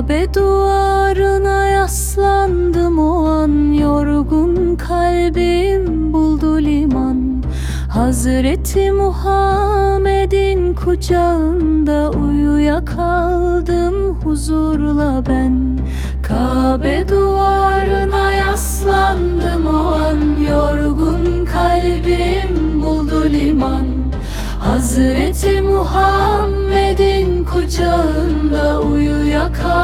Kabe duvarına yaslandım o an. Yorgun kalbim buldu liman. Hazreti Muhammed'in kucağında uyuya kaldım huzurla ben. Kabe duvarına yaslandım o an. Yorgun kalbim buldu liman. Hazreti Muhammed'in kucağında uyuya kaldım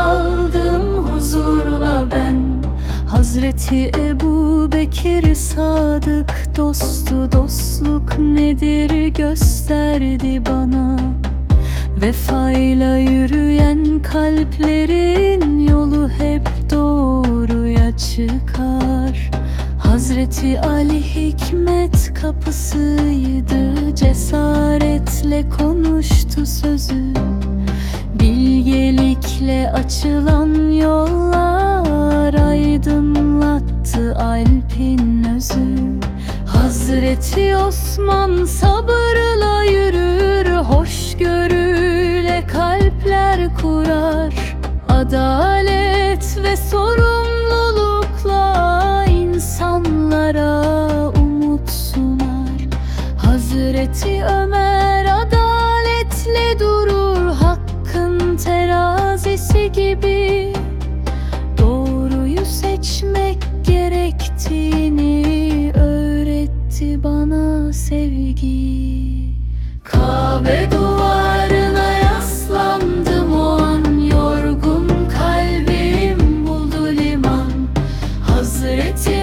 Hazreti Ebu Bekir sadık dostu dostluk nedir gösterdi bana. Vefayla yürüyen kalplerin yolu hep doğruya çıkar. Hazreti Ali hikmet kapısıydı Cesaretle konuştu sözü. Bilgelikle açılan yollar Hazreti Osman sabırla yürür Hoşgörüyle kalpler kurar. Adalet ve sorumlulukla insanlara umut sunar. Hazreti Ömer adaletle durur Hakkın terazisi gibi. Doğruyu seçmek gerektiğini öğretti bana sevgi. Kabe duvarına yaslandım o an. Yorgun kalbim buldu liman. Hazreti